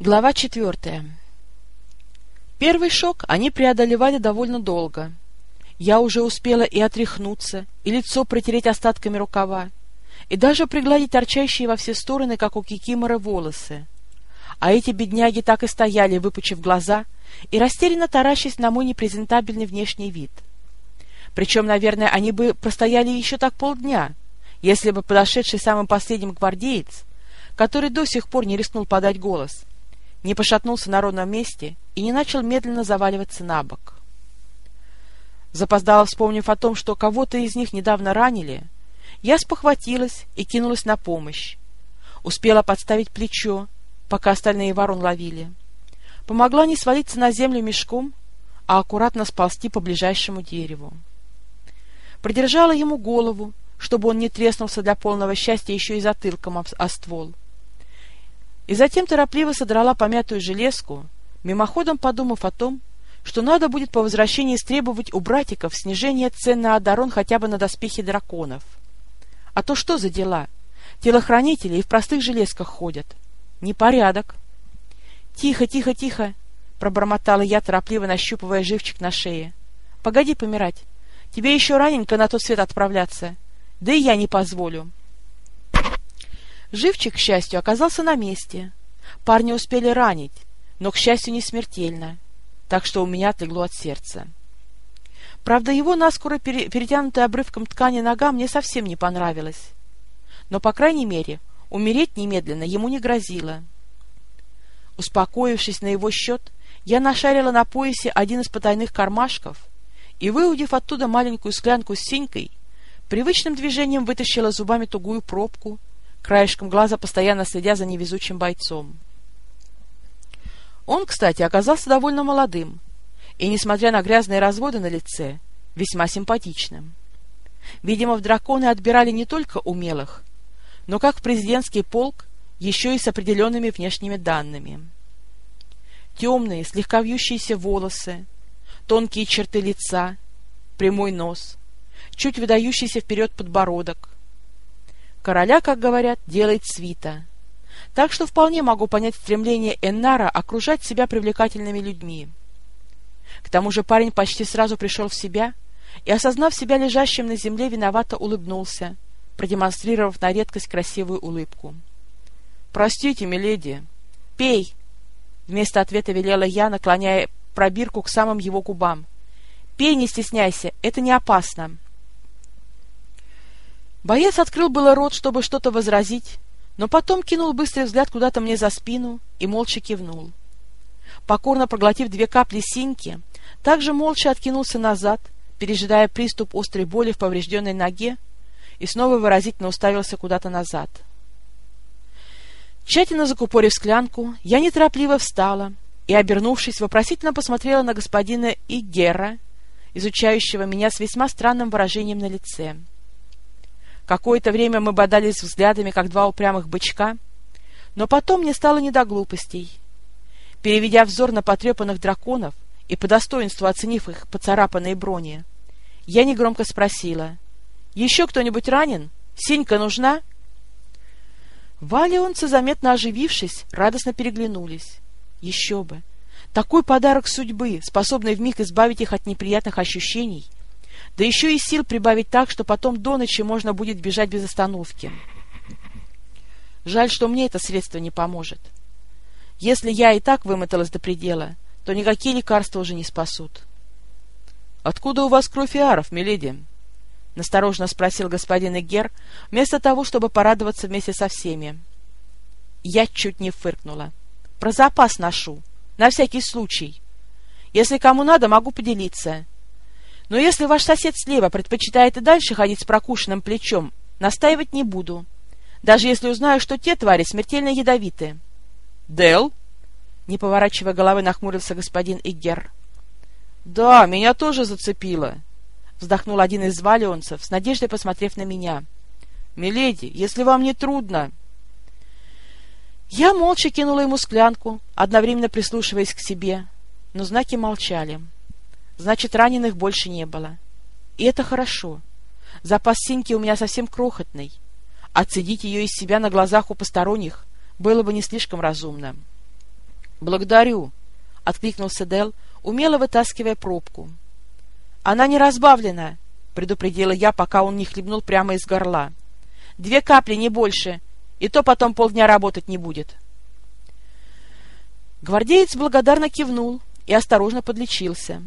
Глава четвертая Первый шок они преодолевали довольно долго. Я уже успела и отряхнуться, и лицо протереть остатками рукава, и даже пригладить торчащие во все стороны, как у кикимора, волосы. А эти бедняги так и стояли, выпучив глаза, и растерянно таращась на мой непрезентабельный внешний вид. Причем, наверное, они бы простояли еще так полдня, если бы подошедший самым последним гвардеец, который до сих пор не рискнул подать голос, не пошатнулся на ровном месте и не начал медленно заваливаться на бок. Запоздало вспомнив о том, что кого-то из них недавно ранили, я спохватилась и кинулась на помощь. Успела подставить плечо, пока остальные ворон ловили. Помогла не свалиться на землю мешком, а аккуратно сползти по ближайшему дереву. Придержала ему голову, чтобы он не треснулся для полного счастья еще и затылком о ствол. И затем торопливо содрала помятую железку, мимоходом подумав о том, что надо будет по возвращении истребовать у братиков снижение цен на Адарон хотя бы на доспехи драконов. А то что за дела? Телохранители и в простых железках ходят. Непорядок. — Тихо, тихо, тихо! — пробормотала я, торопливо нащупывая живчик на шее. — Погоди помирать. Тебе еще раненько на тот свет отправляться. Да и я не позволю. Живчик, к счастью, оказался на месте. Парни успели ранить, но, к счастью, не смертельно, так что у меня отлегло от сердца. Правда, его наскоро пере перетянутая обрывком ткани нога мне совсем не понравилась. Но, по крайней мере, умереть немедленно ему не грозило. Успокоившись на его счет, я нашарила на поясе один из потайных кармашков и, выудив оттуда маленькую склянку с синькой, привычным движением вытащила зубами тугую пробку, краешком глаза постоянно следя за невезучим бойцом. Он, кстати, оказался довольно молодым, и, несмотря на грязные разводы на лице, весьма симпатичным. Видимо, в драконы отбирали не только умелых, но, как в президентский полк, еще и с определенными внешними данными. Темные, слегка вьющиеся волосы, тонкие черты лица, прямой нос, чуть выдающийся вперед подбородок. Короля, как говорят, делает свита. Так что вполне могу понять стремление Эннара окружать себя привлекательными людьми. К тому же парень почти сразу пришел в себя и, осознав себя лежащим на земле, виновато улыбнулся, продемонстрировав на редкость красивую улыбку. — Простите, миледи. — Пей! — вместо ответа велела я, наклоняя пробирку к самым его губам. — Пей, не стесняйся, это не опасно. Боец открыл было рот, чтобы что-то возразить, но потом кинул быстрый взгляд куда-то мне за спину и молча кивнул. Покорно проглотив две капли синьки, также молча откинулся назад, пережидая приступ острой боли в поврежденной ноге, и снова выразительно уставился куда-то назад. Тщательно закупорив склянку, я неторопливо встала и, обернувшись, вопросительно посмотрела на господина Игера, изучающего меня с весьма странным выражением на лице. Какое-то время мы бодались взглядами, как два упрямых бычка, но потом мне стало не до глупостей. Переведя взор на потрепанных драконов и по достоинству оценив их поцарапанные брони, я негромко спросила, «Еще кто-нибудь ранен? Синька нужна?» Валионцы, заметно оживившись, радостно переглянулись. Еще бы! Такой подарок судьбы, способный вмиг избавить их от неприятных ощущений, да еще и сил прибавить так, что потом до ночи можно будет бежать без остановки. Жаль, что мне это средство не поможет. Если я и так вымоталась до предела, то никакие лекарства уже не спасут. — Откуда у вас кровь иаров, миледи? — насторожно спросил господин Игер, вместо того, чтобы порадоваться вместе со всеми. Я чуть не фыркнула. — Про запас ношу, на всякий случай. Если кому надо, могу поделиться. Но если ваш сосед слева предпочитает и дальше ходить с прокушенным плечом, настаивать не буду, даже если узнаю, что те твари смертельно ядовиты. — Дел? — не поворачивая головы, нахмурился господин Игер. — Да, меня тоже зацепило, — вздохнул один из валионцев, с надеждой посмотрев на меня. — Миледи, если вам не трудно... Я молча кинула ему склянку, одновременно прислушиваясь к себе, но знаки молчали. — Значит, раненых больше не было. И это хорошо. Запас синьки у меня совсем крохотный. Отцедить ее из себя на глазах у посторонних было бы не слишком разумно. «Благодарю», — откликнулся Дел, умело вытаскивая пробку. «Она не разбавлена», — предупредила я, пока он не хлебнул прямо из горла. «Две капли, не больше, и то потом полдня работать не будет». Гвардеец благодарно кивнул и осторожно подлечился,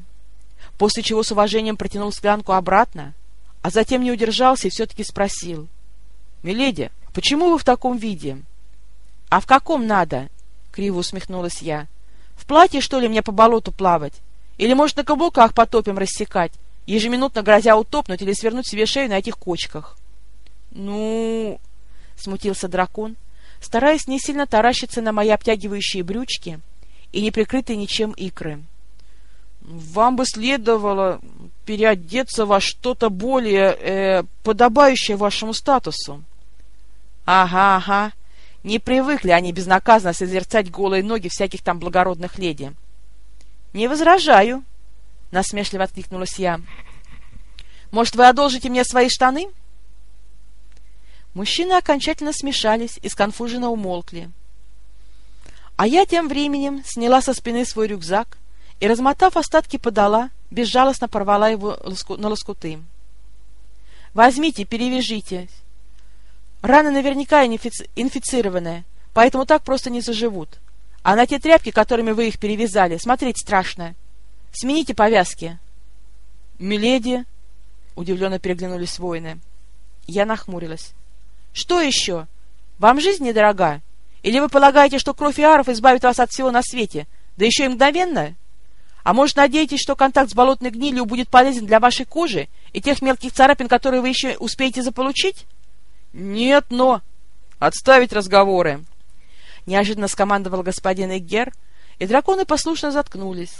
после чего с уважением протянул склянку обратно, а затем не удержался и все-таки спросил. — Миледи, почему вы в таком виде? — А в каком надо? — криво усмехнулась я. — В платье, что ли, мне по болоту плавать? Или, может, на каблуках потопим рассекать, ежеминутно грозя утопнуть или свернуть себе шею на этих кочках? — Ну... — смутился дракон, стараясь не сильно таращиться на мои обтягивающие брючки и не прикрытые ничем икры. — Вам бы следовало переодеться во что-то более э, подобающее вашему статусу. — Ага, ага. Не привыкли они безнаказанно созерцать голые ноги всяких там благородных леди. — Не возражаю, — насмешливо откликнулась я. — Может, вы одолжите мне свои штаны? Мужчины окончательно смешались и сконфуженно умолкли. А я тем временем сняла со спины свой рюкзак и, размотав остатки подола, безжалостно порвала его на лоскуты. «Возьмите, перевяжите. Раны наверняка инфицированные, поэтому так просто не заживут. А на те тряпки, которыми вы их перевязали, смотреть страшно. Смените повязки». «Миледи!» — удивленно переглянулись воины. Я нахмурилась. «Что еще? Вам жизнь недорога?» Или вы полагаете, что кровь Иаров избавит вас от всего на свете, да еще и мгновенно? А может, надеетесь, что контакт с болотной гнилью будет полезен для вашей кожи и тех мелких царапин, которые вы еще успеете заполучить? Нет, но... Отставить разговоры! Неожиданно скомандовал господин Эггер, и драконы послушно заткнулись,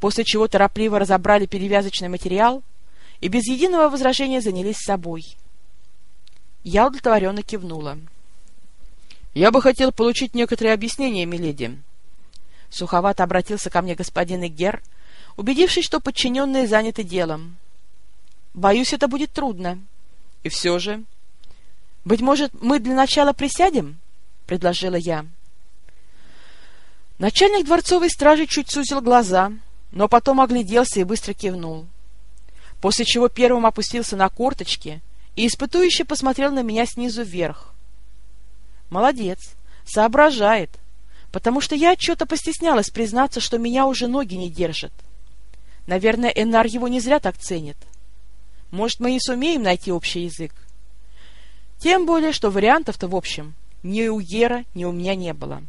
после чего торопливо разобрали перевязочный материал и без единого возражения занялись собой. Я удовлетворенно кивнула. — я бы хотел получить некоторые объяснения, миледи. Суховато обратился ко мне господин Игер, убедившись, что подчиненные заняты делом. Боюсь, это будет трудно. И все же... Быть может, мы для начала присядем? Предложила я. Начальник дворцовой стражи чуть сузил глаза, но потом огляделся и быстро кивнул. После чего первым опустился на корточки и испытующе посмотрел на меня снизу вверх. Молодец, соображает, потому что я что-то постеснялась признаться, что меня уже ноги не держат. Наверное, Энар его не зря так ценит. Может, мы и сумеем найти общий язык. Тем более, что вариантов-то, в общем, ни у Ера, ни у меня не было.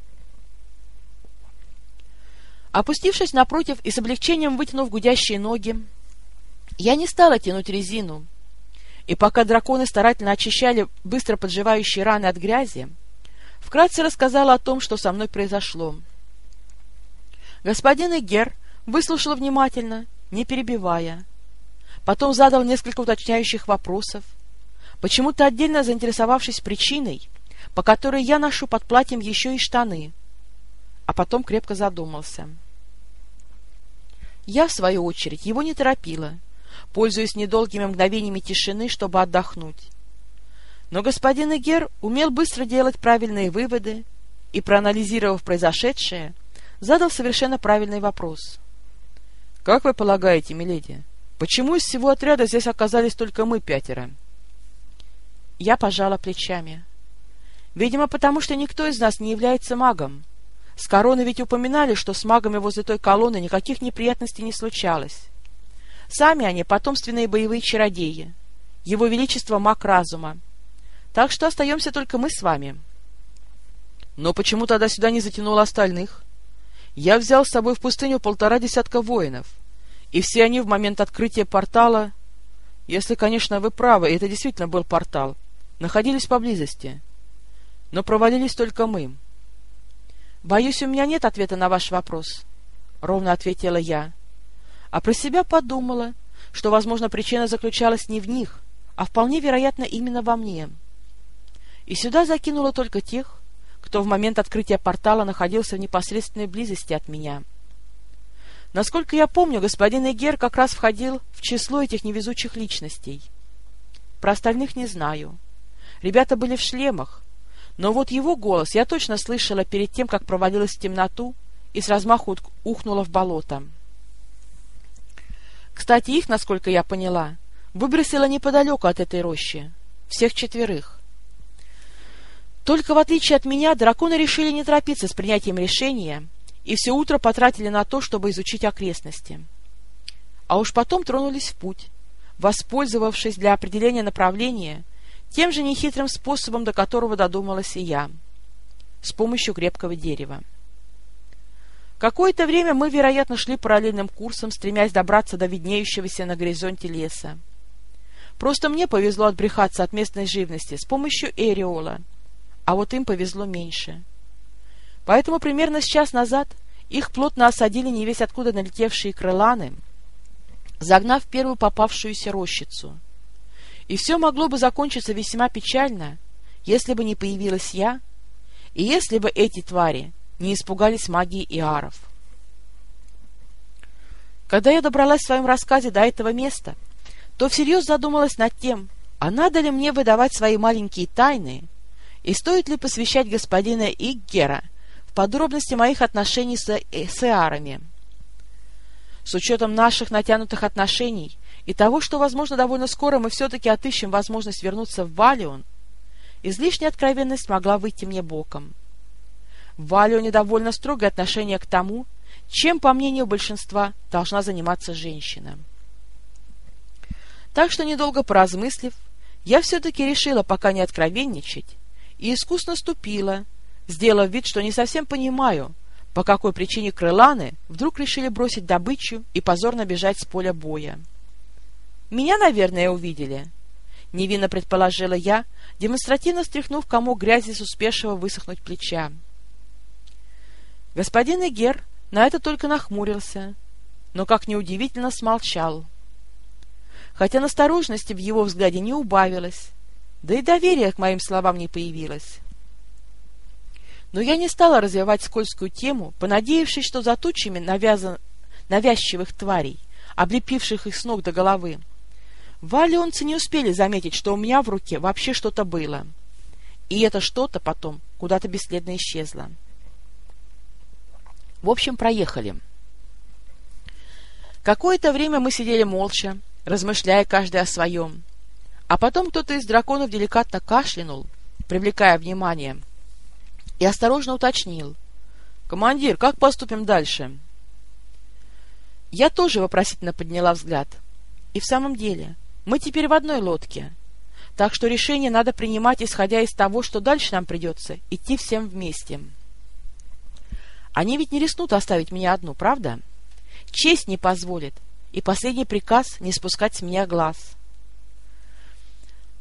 Опустившись напротив и с облегчением вытянув гудящие ноги, я не стала тянуть резину, и пока драконы старательно очищали быстро подживающие раны от грязи, вкратце рассказала о том, что со мной произошло. Господин Игер выслушал внимательно, не перебивая. Потом задал несколько уточняющих вопросов, почему-то отдельно заинтересовавшись причиной, по которой я ношу под платьем еще и штаны, а потом крепко задумался. Я, в свою очередь, его не торопила, пользуясь недолгими мгновениями тишины, чтобы отдохнуть. Но господин Игер умел быстро делать правильные выводы и, проанализировав произошедшее, задал совершенно правильный вопрос. — Как вы полагаете, миледи, почему из всего отряда здесь оказались только мы пятеро? Я пожала плечами. Видимо, потому что никто из нас не является магом. С короны ведь упоминали, что с магами возле той колонны никаких неприятностей не случалось. Сами они потомственные боевые чародеи. Его Величество маг разума, так что остаемся только мы с вами. Но почему тогда сюда не затянуло остальных? Я взял с собой в пустыню полтора десятка воинов, и все они в момент открытия портала, если, конечно, вы правы, это действительно был портал, находились поблизости. Но провалились только мы. «Боюсь, у меня нет ответа на ваш вопрос», — ровно ответила я. А про себя подумала, что, возможно, причина заключалась не в них, а вполне вероятно именно во мне и сюда закинула только тех, кто в момент открытия портала находился в непосредственной близости от меня. Насколько я помню, господин Эгер как раз входил в число этих невезучих личностей. Про остальных не знаю. Ребята были в шлемах, но вот его голос я точно слышала перед тем, как провалилась в темноту и с размаху ухнула в болото. Кстати, их, насколько я поняла, выбросила неподалеку от этой рощи. Всех четверых. Только в отличие от меня, драконы решили не торопиться с принятием решения и все утро потратили на то, чтобы изучить окрестности. А уж потом тронулись в путь, воспользовавшись для определения направления тем же нехитрым способом, до которого додумалась и я, с помощью крепкого дерева. Какое-то время мы, вероятно, шли параллельным курсом, стремясь добраться до виднеющегося на горизонте леса. Просто мне повезло отбрехаться от местной живности с помощью эриола, а вот им повезло меньше. Поэтому примерно с час назад их плотно осадили невесть откуда налетевшие крыланы, загнав первую попавшуюся рощицу. И все могло бы закончиться весьма печально, если бы не появилась я, и если бы эти твари не испугались магии Иаров. Когда я добралась в своем рассказе до этого места, то всерьез задумалась над тем, а надо ли мне выдавать свои маленькие тайны, и стоит ли посвящать господина Иггера в подробности моих отношений с, э, с Иарами. С учетом наших натянутых отношений и того, что, возможно, довольно скоро мы все-таки отыщем возможность вернуться в Валион, излишняя откровенность могла выйти мне боком. В Валионе довольно строгое отношение к тому, чем, по мнению большинства, должна заниматься женщина. Так что, недолго поразмыслив, я все-таки решила пока не откровенничать и искусно ступила, сделав вид, что не совсем понимаю, по какой причине крыланы вдруг решили бросить добычу и позорно бежать с поля боя. «Меня, наверное, увидели», — невинно предположила я, демонстративно стряхнув комок грязи с успевшего высохнуть плеча. Господин Эгер на это только нахмурился, но, как неудивительно, смолчал. Хотя насторожности в его взгляде не убавилось, да и доверия к моим словам не появилось. Но я не стала развивать скользкую тему, понадеявшись, что за тучами навязан... навязчивых тварей, облепивших их с ног до головы, валионцы не успели заметить, что у меня в руке вообще что-то было. И это что-то потом куда-то бесследно исчезло. В общем, проехали. Какое-то время мы сидели молча, размышляя каждый о своем. А потом кто-то из драконов деликатно кашлянул, привлекая внимание, и осторожно уточнил. «Командир, как поступим дальше?» Я тоже вопросительно подняла взгляд. И в самом деле, мы теперь в одной лодке. Так что решение надо принимать, исходя из того, что дальше нам придется идти всем вместе. Они ведь не рискнут оставить меня одну, правда? Честь не позволит, и последний приказ — не спускать с меня глаз.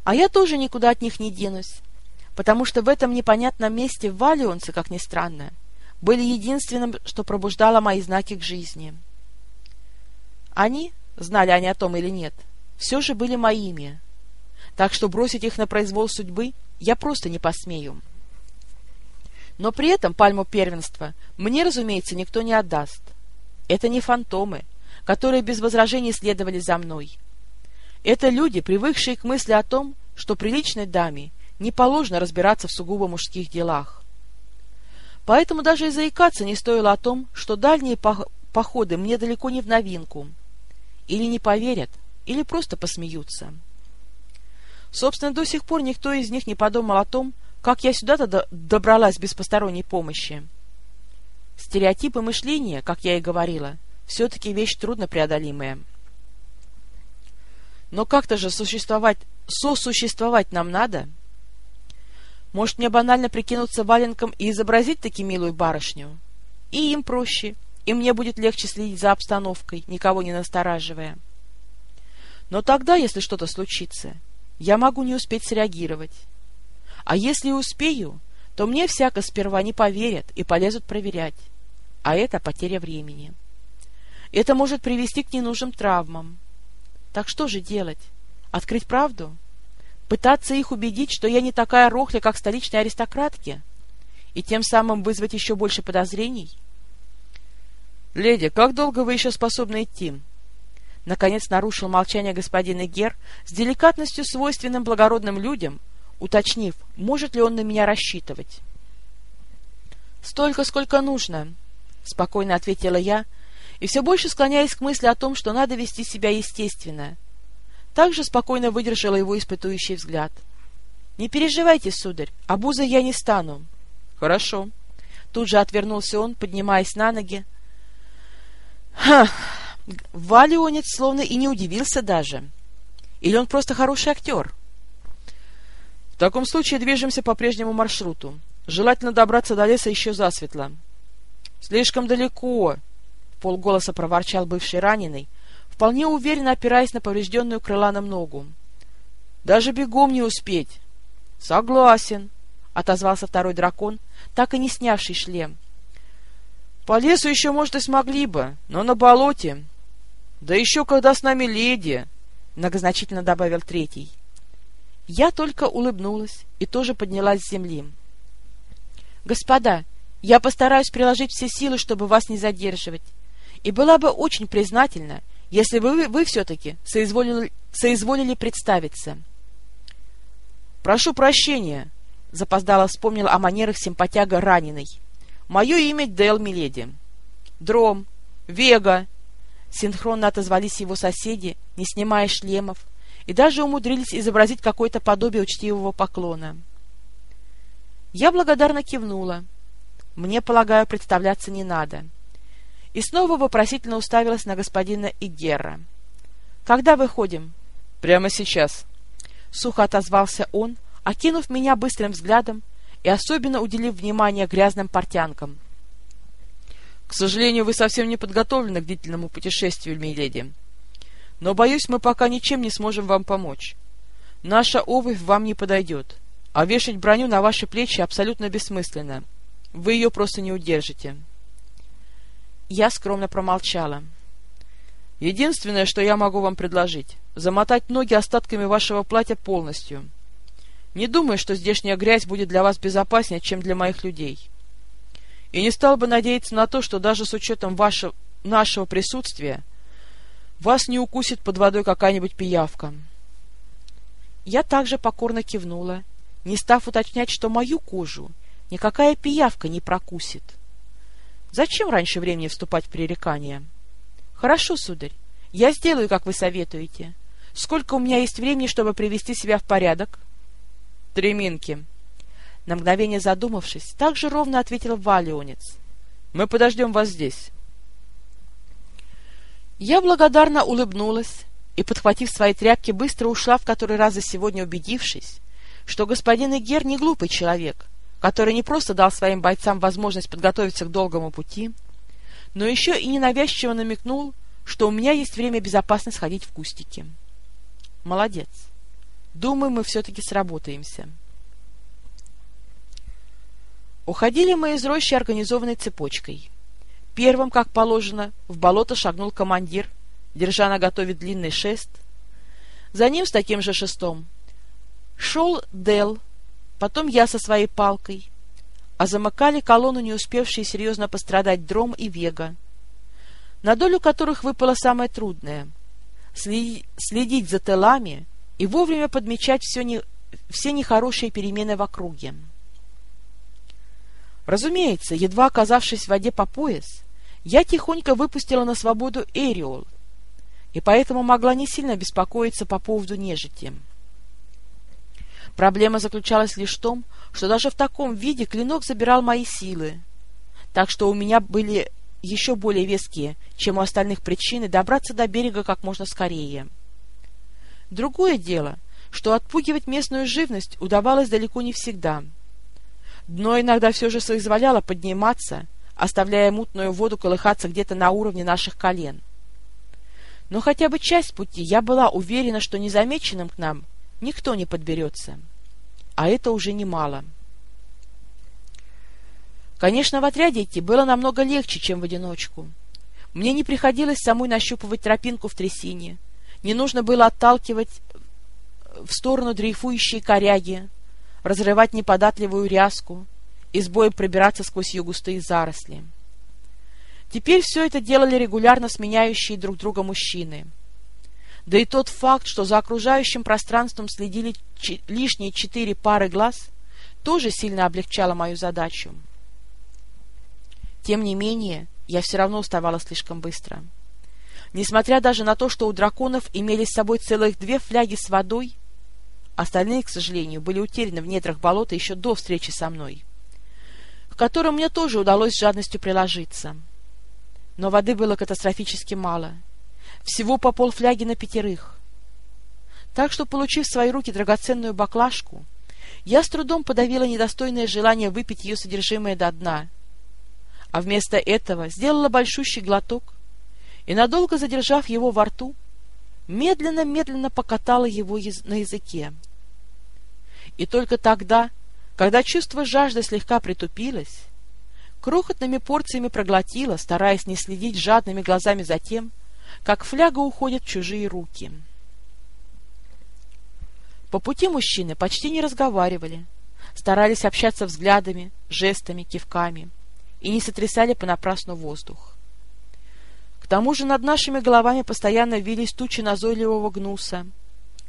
А я тоже никуда от них не денусь, потому что в этом непонятном месте валионцы, как ни странно, были единственным, что пробуждало мои знаки к жизни. Они, знали они о том или нет, все же были моими, так что бросить их на произвол судьбы я просто не посмею. Но при этом пальму первенства мне, разумеется, никто не отдаст. Это не фантомы, которые без возражений следовали за мной. Это люди, привыкшие к мысли о том, что приличной даме не положено разбираться в сугубо мужских делах. Поэтому даже и заикаться не стоило о том, что дальние походы мне далеко не в новинку. Или не поверят, или просто посмеются. Собственно, до сих пор никто из них не подумал о том, как я сюда-то добралась без посторонней помощи? Стереотипы мышления, как я и говорила, все-таки вещь труднопреодолимая. Но как-то же существовать, сосуществовать нам надо. Может, мне банально прикинуться валенком и изобразить таки милую барышню? И им проще, и мне будет легче следить за обстановкой, никого не настораживая. Но тогда, если что-то случится, я могу не успеть среагировать. А если успею, то мне всяко сперва не поверят и полезут проверять. А это потеря времени. Это может привести к ненужным травмам. Так что же делать? Открыть правду? Пытаться их убедить, что я не такая рохля, как столичные аристократки? И тем самым вызвать еще больше подозрений? «Леди, как долго вы еще способны идти?» Наконец нарушил молчание господин Гер с деликатностью, свойственным благородным людям, уточнив, может ли он на меня рассчитывать. «Столько, сколько нужно», — спокойно ответила я, и все больше склоняясь к мысли о том, что надо вести себя естественно. Также спокойно выдержала его испытующий взгляд. — Не переживайте, сударь, обузой я не стану. — Хорошо. Тут же отвернулся он, поднимаясь на ноги. — Ха! Валионец словно и не удивился даже. Или он просто хороший актер? — В таком случае движемся по прежнему маршруту. Желательно добраться до леса еще засветло. — Слишком далеко! — полголоса проворчал бывший раненый, вполне уверенно опираясь на поврежденную крыланом ногу. — Даже бегом не успеть! — Согласен, — отозвался второй дракон, так и не снявший шлем. — По лесу еще, может, и смогли бы, но на болоте... — Да еще когда с нами леди! — многозначительно добавил третий. Я только улыбнулась и тоже поднялась с земли. — Господа, я постараюсь приложить все силы, чтобы вас не задерживать, и была бы очень признательна, если бы вы, вы все-таки соизволили, соизволили представиться. — Прошу прощения, — запоздало вспомнил о манерах симпатяга раненый. — Мое имя Дэл Миледи. — Дром, Вега, — синхронно отозвались его соседи, не снимая шлемов, и даже умудрились изобразить какое-то подобие учтивого поклона. Я благодарно кивнула. Мне, полагаю, представляться не надо. — и снова вопросительно уставилась на господина Игера. «Когда выходим?» «Прямо сейчас», — сухо отозвался он, окинув меня быстрым взглядом и особенно уделив внимание грязным портянкам. «К сожалению, вы совсем не подготовлены к длительному путешествию, миледи. Но, боюсь, мы пока ничем не сможем вам помочь. Наша обувь вам не подойдет, а вешать броню на ваши плечи абсолютно бессмысленно. Вы ее просто не удержите». Я скромно промолчала. «Единственное, что я могу вам предложить, замотать ноги остатками вашего платья полностью. Не думаю, что здешняя грязь будет для вас безопаснее, чем для моих людей. И не стал бы надеяться на то, что даже с учетом вашего, нашего присутствия вас не укусит под водой какая-нибудь пиявка». Я также покорно кивнула, не став уточнять, что мою кожу никакая пиявка не прокусит. Зачем раньше времени вступать в пререкание? — Хорошо, сударь, я сделаю, как вы советуете. Сколько у меня есть времени, чтобы привести себя в порядок? — Три минки. На мгновение задумавшись, так же ровно ответил Валионец. — Мы подождем вас здесь. Я благодарно улыбнулась и, подхватив свои тряпки, быстро ушла, в который раз за сегодня убедившись, что господин Игер не глупый человек — который не просто дал своим бойцам возможность подготовиться к долгому пути, но еще и ненавязчиво намекнул, что у меня есть время безопасно сходить в кустики. Молодец. Думаю, мы все-таки сработаемся. Уходили мы из рощи организованной цепочкой. Первым, как положено, в болото шагнул командир, держа на готове длинный шест. За ним с таким же шестом шел Дел потом я со своей палкой, а замыкали колонну не успевшие серьезно пострадать Дром и Вега, на долю которых выпало самое трудное — следить за телами и вовремя подмечать все, не, все нехорошие перемены в округе. Разумеется, едва оказавшись в воде по пояс, я тихонько выпустила на свободу Эриол, и поэтому могла не сильно беспокоиться по поводу нежити. Проблема заключалась лишь в том, что даже в таком виде клинок забирал мои силы. Так что у меня были еще более веские, чем у остальных причины добраться до берега как можно скорее. Другое дело, что отпугивать местную живность удавалось далеко не всегда. Дно иногда все же соизволяло подниматься, оставляя мутную воду колыхаться где-то на уровне наших колен. Но хотя бы часть пути я была уверена, что незамеченным к нам никто не подберется. А это уже немало. Конечно, в отряде идти было намного легче, чем в одиночку. Мне не приходилось самой нащупывать тропинку в трясине, не нужно было отталкивать в сторону дрейфующие коряги, разрывать неподатливую ряску и с боем пробираться сквозь ее густые заросли. Теперь все это делали регулярно сменяющие друг друга мужчины — да и тот факт, что за окружающим пространством следили лишние четыре пары глаз, тоже сильно облегчало мою задачу. Тем не менее, я все равно уставала слишком быстро. Несмотря даже на то, что у драконов имелись с собой целых две фляги с водой, остальные, к сожалению, были утеряны в недрах болота еще до встречи со мной, к которым мне тоже удалось с жадностью приложиться. Но воды было катастрофически мало. Всего по полфляги на пятерых. Так что, получив в свои руки драгоценную баклажку, я с трудом подавила недостойное желание выпить ее содержимое до дна, а вместо этого сделала большущий глоток и, надолго задержав его во рту, медленно-медленно покатала его на языке. И только тогда, когда чувство жажды слегка притупилось, крохотными порциями проглотила, стараясь не следить жадными глазами за тем, как фляга уходит в чужие руки. По пути мужчины почти не разговаривали, старались общаться взглядами, жестами, кивками и не сотрясали понапрасну воздух. К тому же над нашими головами постоянно вились тучи назойливого гнуса,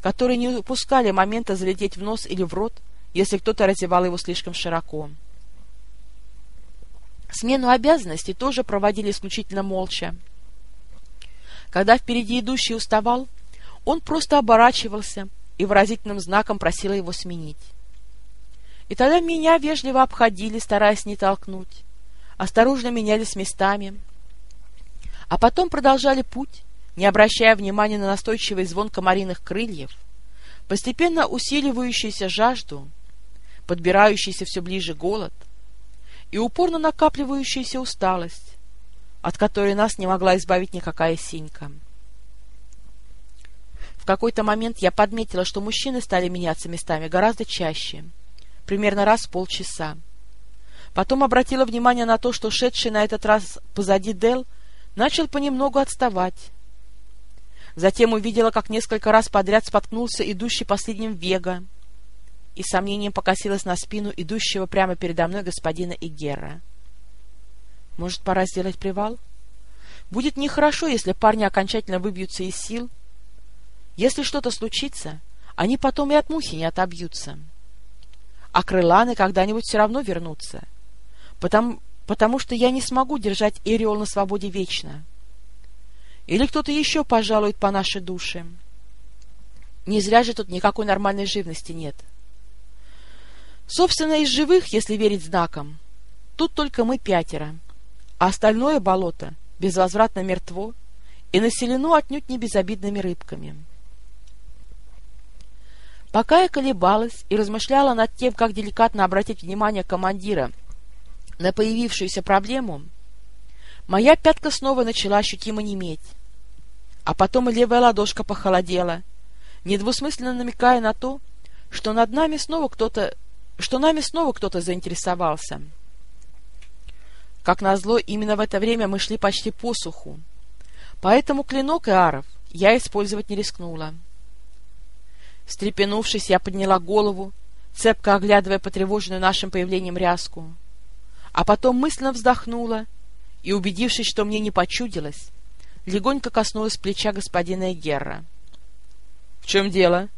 которые не упускали момента залететь в нос или в рот, если кто-то разевал его слишком широко. Смену обязанностей тоже проводили исключительно молча. Когда впереди идущий уставал, он просто оборачивался и выразительным знаком просил его сменить. И тогда меня вежливо обходили, стараясь не толкнуть, осторожно менялись местами, а потом продолжали путь, не обращая внимания на настойчивый звон комариных крыльев, постепенно усиливающуюся жажду, подбирающийся все ближе голод и упорно накапливающаяся усталость, от которой нас не могла избавить никакая синька. В какой-то момент я подметила, что мужчины стали меняться местами гораздо чаще, примерно раз в полчаса. Потом обратила внимание на то, что шедший на этот раз позади Дел начал понемногу отставать. Затем увидела, как несколько раз подряд споткнулся идущий последним Вега, и сомнением покосилась на спину идущего прямо передо мной господина Игера. Может, пора сделать привал? Будет нехорошо, если парни окончательно выбьются из сил. Если что-то случится, они потом и от мухи не отобьются. А крыланы когда-нибудь все равно вернутся, потому, потому что я не смогу держать Эриол на свободе вечно. Или кто-то еще пожалует по нашей душе. Не зря же тут никакой нормальной живности нет. Собственно, из живых, если верить знакам, тут только мы пятеро, а остальное болото безвозвратно мертво и населено отнюдь не безобидными рыбками. Пока я колебалась и размышляла над тем, как деликатно обратить внимание командира на появившуюся проблему, моя пятка снова начала ощутимо неметь. А потом и левая ладошка похолодела, недвусмысленно намекая на то, что над нами снова кто-то, что нами снова кто-то заинтересовался. Как назло, именно в это время мы шли почти по суху, поэтому клинок и аров я использовать не рискнула. Встрепенувшись, я подняла голову, цепко оглядывая потревоженную нашим появлением ряску а потом мысленно вздохнула и, убедившись, что мне не почудилось, легонько коснулась плеча господина Эгерра. — В чем дело?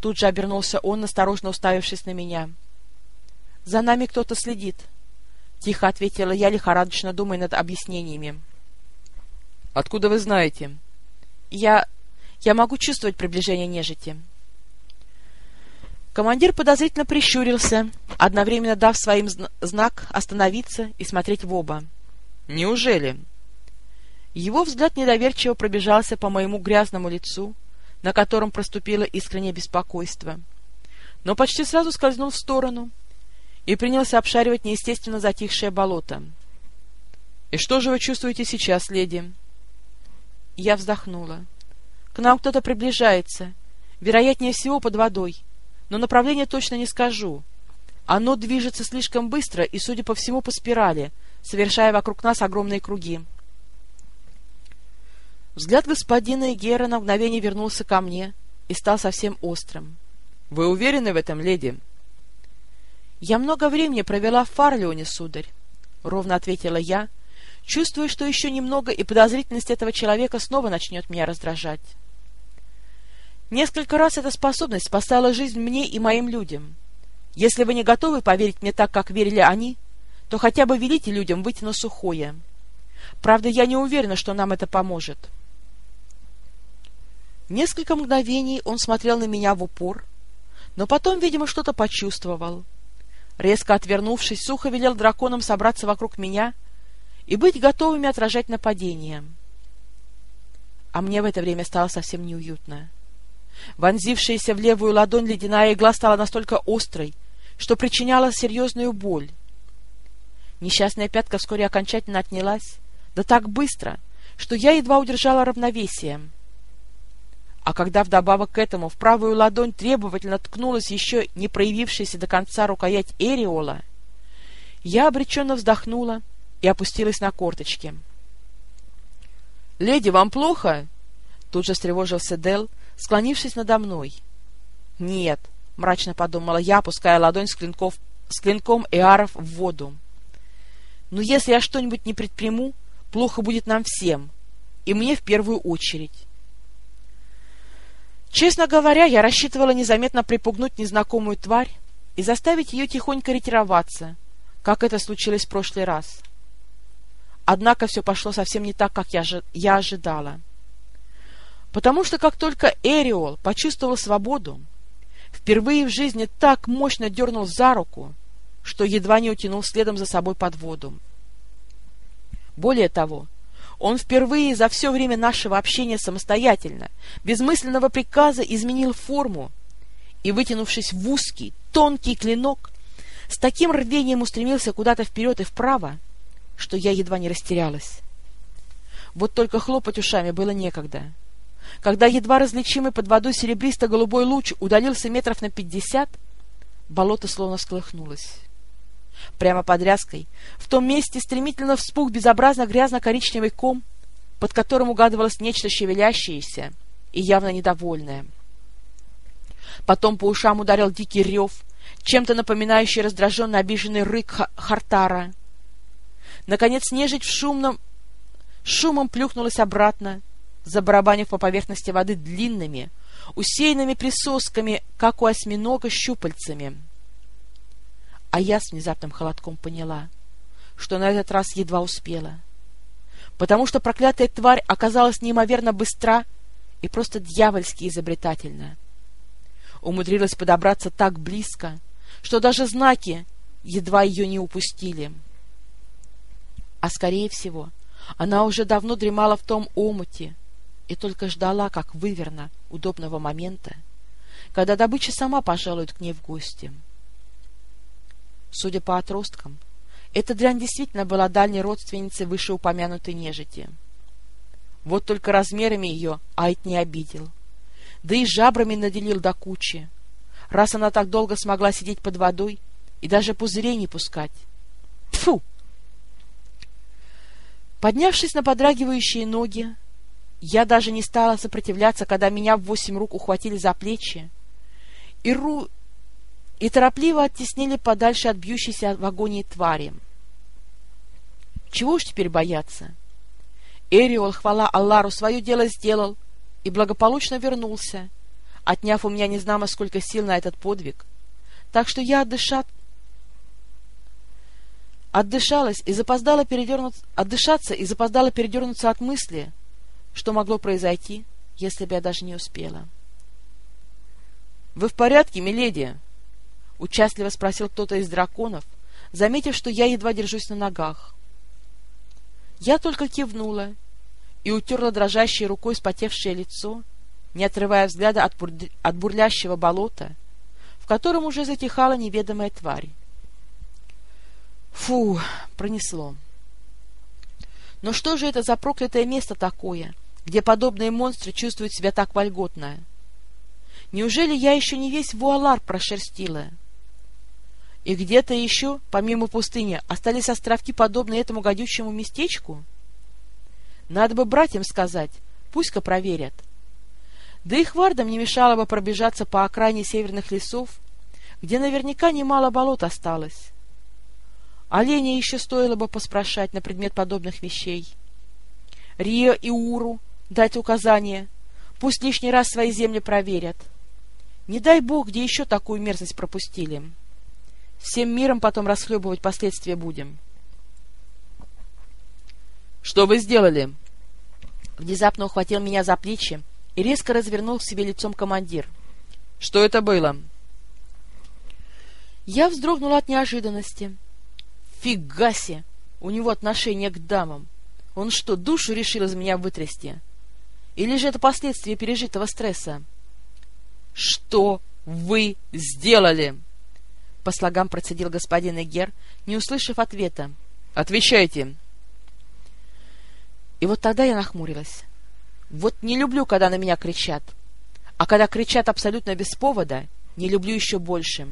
Тут же обернулся он, осторожно уставившись на меня. — За нами кто-то следит, — тихо ответила я, лихорадочно думая над объяснениями. — Откуда вы знаете? — Я... я могу чувствовать приближение нежити. — Командир подозрительно прищурился, одновременно дав своим знак остановиться и смотреть в оба. «Неужели?» Его взгляд недоверчиво пробежался по моему грязному лицу, на котором проступило искреннее беспокойство, но почти сразу скользнул в сторону и принялся обшаривать неестественно затихшее болото. «И что же вы чувствуете сейчас, леди?» Я вздохнула. «К нам кто-то приближается, вероятнее всего под водой» но направление точно не скажу. Оно движется слишком быстро и, судя по всему, по спирали, совершая вокруг нас огромные круги. Взгляд господина Эгера на мгновение вернулся ко мне и стал совсем острым. — Вы уверены в этом, леди? — Я много времени провела в Фарлеоне, сударь, — ровно ответила я, чувствуя, что еще немного, и подозрительность этого человека снова начнет меня раздражать. Несколько раз эта способность спасала жизнь мне и моим людям. Если вы не готовы поверить мне так, как верили они, то хотя бы велите людям выйти на сухое. Правда, я не уверена, что нам это поможет. Несколько мгновений он смотрел на меня в упор, но потом, видимо, что-то почувствовал. Резко отвернувшись, сухо велел драконам собраться вокруг меня и быть готовыми отражать нападение. А мне в это время стало совсем неуютно. Вонзившаяся в левую ладонь ледяная игла стала настолько острой, что причиняла серьезную боль. Несчастная пятка вскоре окончательно отнялась, да так быстро, что я едва удержала равновесие. А когда вдобавок к этому в правую ладонь требовательно ткнулась еще не проявившаяся до конца рукоять Эриола, я обреченно вздохнула и опустилась на корточки. — Леди, вам плохо? — тут же встревожился Дел, склонившись надо мной. — Нет, — мрачно подумала я, опуская ладонь с, клинков, с клинком Эаров в воду. — Но если я что-нибудь не предприму, плохо будет нам всем, и мне в первую очередь. Честно говоря, я рассчитывала незаметно припугнуть незнакомую тварь и заставить ее тихонько ретироваться, как это случилось в прошлый раз. Однако все пошло совсем не так, как я, я ожидала. Потому что как только Эриол почувствовал свободу, впервые в жизни так мощно дернул за руку, что едва не утянул следом за собой под воду. Более того, он впервые за все время нашего общения самостоятельно, без мысленного приказа изменил форму и, вытянувшись в узкий, тонкий клинок, с таким рвением устремился куда-то вперед и вправо, что я едва не растерялась. Вот только хлопать ушами было некогда. Когда едва различимый под водой серебристо-голубой луч удалился метров на пятьдесят, болото словно всколыхнулось. Прямо под ряской, в том месте стремительно вспух безобразно грязно-коричневый ком, под которым угадывалось нечто шевелящееся и явно недовольное. Потом по ушам ударил дикий рев, чем-то напоминающий раздраженно обиженный рык Хартара. Наконец нежить в шумном шумом плюхнулась обратно, забарабанив по поверхности воды длинными, усеянными присосками, как у осьминога, щупальцами. А я с внезапным холодком поняла, что на этот раз едва успела. Потому что проклятая тварь оказалась неимоверно быстра и просто дьявольски изобретательна. Умудрилась подобраться так близко, что даже знаки едва ее не упустили. А скорее всего, она уже давно дремала в том омуте и только ждала, как выверно, удобного момента, когда добыча сама пожалует к ней в гости. Судя по отросткам, эта дрянь действительно была дальней родственницей вышеупомянутой нежити. Вот только размерами ее Айт не обидел. Да и жабрами наделил до кучи, раз она так долго смогла сидеть под водой и даже пузырей не пускать. Тфу! Поднявшись на подрагивающие ноги, я даже не стала сопротивляться, когда меня в восемь рук ухватили за плечи и, ру и торопливо оттеснили подальше от бьющейся в агонии твари. Чего уж теперь бояться? Эриол, хвала Аллару, свое дело сделал и благополучно вернулся, отняв у меня незнамо сколько сил на этот подвиг. Так что я отдышат... отдышалась и запоздала передернуться... отдышаться и запоздала передернуться от мысли, что могло произойти, если бы я даже не успела. — Вы в порядке, миледи? — участливо спросил кто-то из драконов, заметив, что я едва держусь на ногах. Я только кивнула и утерла дрожащей рукой спотевшее лицо, не отрывая взгляда от, бур... от бурлящего болота, в котором уже затихала неведомая тварь. Фу, пронесло. Но что же это за проклятое место такое, где подобные монстры чувствуют себя так вольготно? Неужели я еще не весь вуалар прошерстила? — и где-то еще, помимо пустыни, остались островки, подобные этому гадючему местечку? Надо бы братьям сказать, пусть-ка проверят. Да и хвардам не мешало бы пробежаться по окраине северных лесов, где наверняка немало болот осталось. Оленя еще стоило бы поспрашать на предмет подобных вещей. Рио и Уру дать указания, пусть лишний раз свои земли проверят. Не дай бог, где еще такую мерзость пропустили. Всем миром потом расхлебывать последствия будем. Что вы сделали? Внезапно ухватил меня за плечи и резко развернул к себе лицом командир. Что это было? Я вздрогнула от неожиданности. Фига себе! У него отношение к дамам. Он что, душу решил из меня вытрясти? Или же это последствия пережитого стресса? — Что вы сделали? По слогам процедил господин Эгер, не услышав ответа. — Отвечайте. И вот тогда я нахмурилась. Вот не люблю, когда на меня кричат. А когда кричат абсолютно без повода, не люблю еще больше.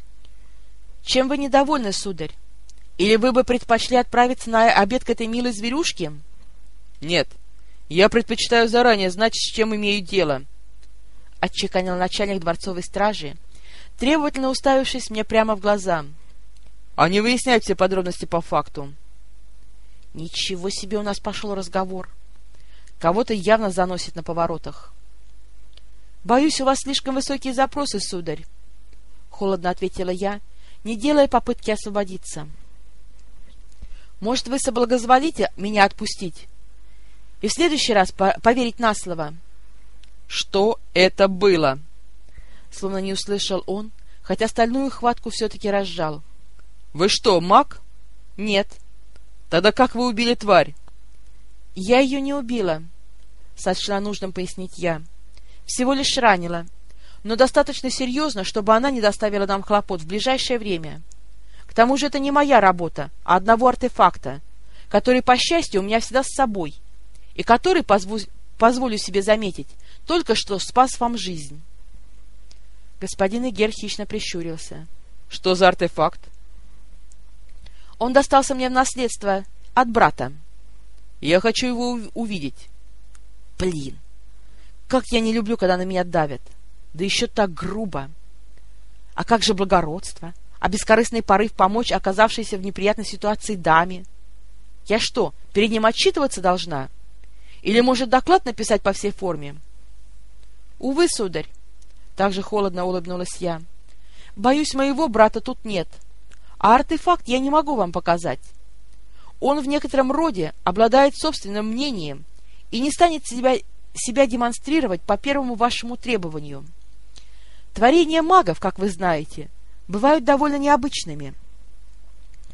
— Чем вы недовольны, сударь? Или вы бы предпочли отправиться на обед к этой милой зверюшке? — Нет, я предпочитаю заранее знать, с чем имею дело, — отчеканил начальник дворцовой стражи, требовательно уставившись мне прямо в глаза. — А не выяснять все подробности по факту. — Ничего себе у нас пошел разговор. Кого-то явно заносит на поворотах. — Боюсь, у вас слишком высокие запросы, сударь, — холодно ответила я, не делая попытки освободиться. — Может, вы соблагозволите меня отпустить? И в следующий раз по поверить на слово. — Что это было? — словно не услышал он, хотя стальную хватку все-таки разжал. — Вы что, маг? — Нет. — Тогда как вы убили тварь? — Я ее не убила, — сочла нужным пояснить я. — Всего лишь ранила, но достаточно серьезно, чтобы она не доставила нам хлопот в ближайшее время. К тому же это не моя работа, а одного артефакта, который, по счастью, у меня всегда с собой, и который, позв... позволю себе заметить, только что спас вам жизнь. Господин Игер хищно прищурился. — Что за артефакт? — Он достался мне в наследство от брата. — Я хочу его увидеть. — Блин! Как я не люблю, когда на меня давят! Да еще так грубо! А как же благородство? А бескорыстный порыв помочь оказавшейся в неприятной ситуации даме? Я что, перед ним отчитываться должна? Или, может, доклад написать по всей форме? — Увы, сударь, также холодно улыбнулась я. Боюсь, моего брата тут нет. А артефакт я не могу вам показать. Он в некотором роде обладает собственным мнением и не станет себя, себя демонстрировать по первому вашему требованию. Творения магов, как вы знаете, бывают довольно необычными.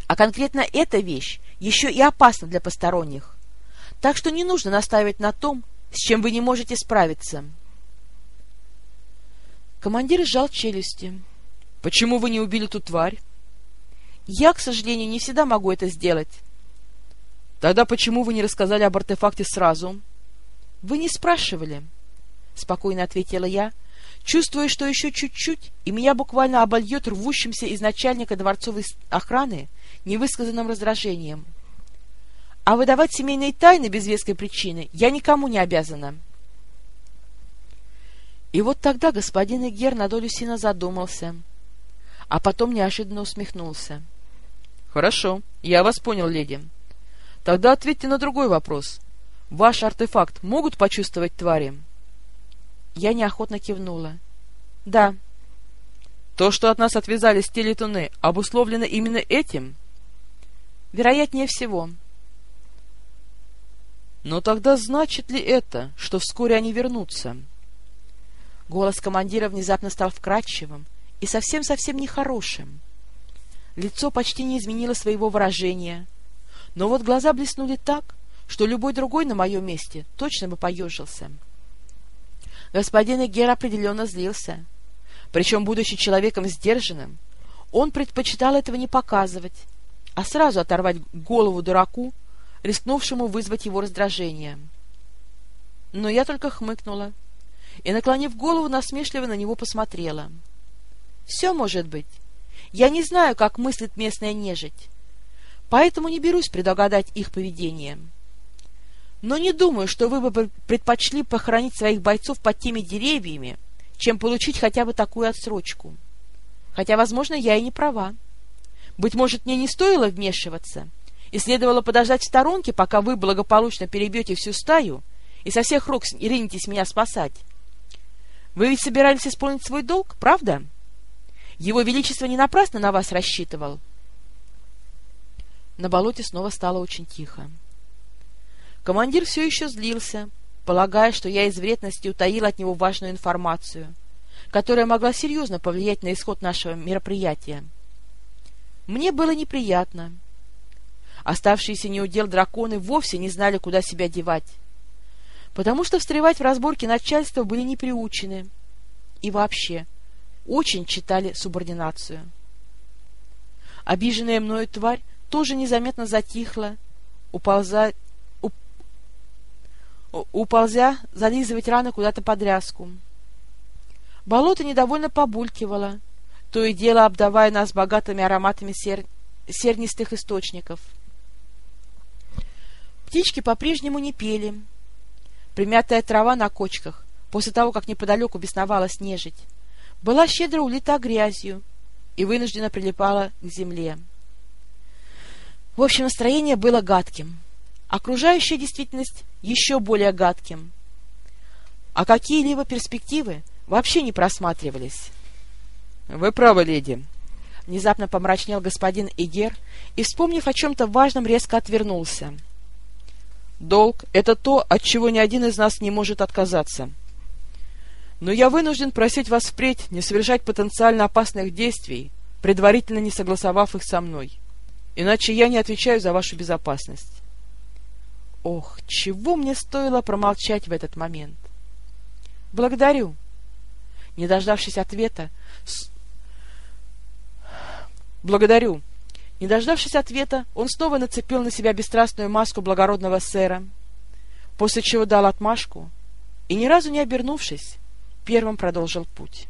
А конкретно эта вещь еще и опасна для посторонних. Так что не нужно настаивать на том, с чем вы не можете справиться. Командир сжал челюсти. — Почему вы не убили ту тварь? — Я, к сожалению, не всегда могу это сделать. — Тогда почему вы не рассказали об артефакте сразу? — Вы не спрашивали, — спокойно ответила я, чувствуя, что еще чуть-чуть, и меня буквально обольет рвущимся из начальника дворцовой охраны невысказанным раздражением. А выдавать семейные тайны без веской причины я никому не обязана. — и вот тогда господин Игер на долю сина задумался, а потом неожиданно усмехнулся. — Хорошо, я вас понял, леди. Тогда ответьте на другой вопрос. Ваш артефакт могут почувствовать твари? Я неохотно кивнула. — Да. — То, что от нас отвязались те летуны, обусловлено именно этим? — Вероятнее всего. — Но тогда значит ли это, что вскоре они вернутся? — Голос командира внезапно стал вкрадчивым и совсем-совсем нехорошим. Лицо почти не изменило своего выражения, но вот глаза блеснули так, что любой другой на моем месте точно бы поежился. Господин Эгер определенно злился. Причем, будучи человеком сдержанным, он предпочитал этого не показывать, а сразу оторвать голову дураку, рискнувшему вызвать его раздражение. Но я только хмыкнула и, наклонив голову, насмешливо на него посмотрела. «Все может быть. Я не знаю, как мыслит местная нежить, поэтому не берусь предугадать их поведение. Но не думаю, что вы бы предпочли похоронить своих бойцов под теми деревьями, чем получить хотя бы такую отсрочку. Хотя, возможно, я и не права. Быть может, мне не стоило вмешиваться, и следовало подождать в сторонке, пока вы благополучно перебьете всю стаю и со всех рук ринетесь меня спасать. Вы ведь собирались исполнить свой долг, правда? Его Величество не напрасно на вас рассчитывал. На болоте снова стало очень тихо. Командир все еще злился, полагая, что я из вредности утаил от него важную информацию, которая могла серьезно повлиять на исход нашего мероприятия. Мне было неприятно. Оставшиеся неудел драконы вовсе не знали, куда себя девать, потому что встревать в разборки начальства были не приучены и вообще очень читали субординацию. Обиженная мною тварь тоже незаметно затихла, уполза, уп, уползя зализывать раны куда-то под ряску. Болото недовольно побулькивало, то и дело обдавая нас богатыми ароматами сер... сернистых источников. Птички по-прежнему не пели. Примятая трава на кочках, после того, как неподалеку бесновалась нежить, была щедро улита грязью и вынужденно прилипала к земле. В общем, настроение было гадким. Окружающая действительность еще более гадким. А какие-либо перспективы вообще не просматривались. — Вы правы, леди. Внезапно помрачнел господин Игер и, вспомнив о чем-то важном, резко отвернулся. — Долг — это то, от чего ни один из нас не может отказаться. Но я вынужден просить вас впредь не совершать потенциально опасных действий, предварительно не согласовав их со мной. — Иначе я не отвечаю за вашу безопасность. Ох, чего мне стоило промолчать в этот момент? Благодарю. Не дождавшись ответа... С... Благодарю. Не дождавшись ответа, он снова нацепил на себя бесстрастную маску благородного сэра, после чего дал отмашку и, ни разу не обернувшись, первым продолжил путь.